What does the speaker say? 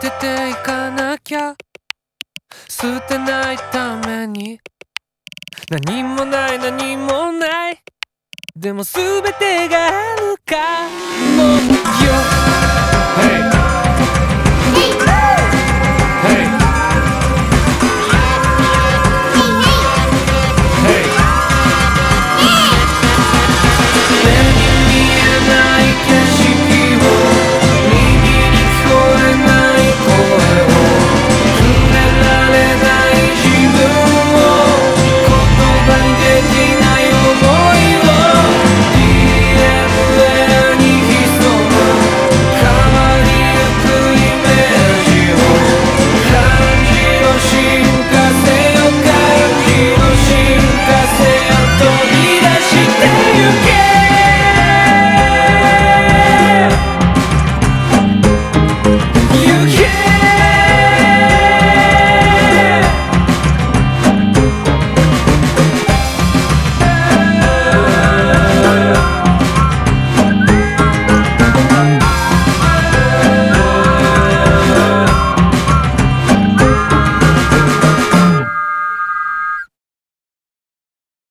てていかなきゃ。捨てないために。何もない何もない。でも全てがあるか。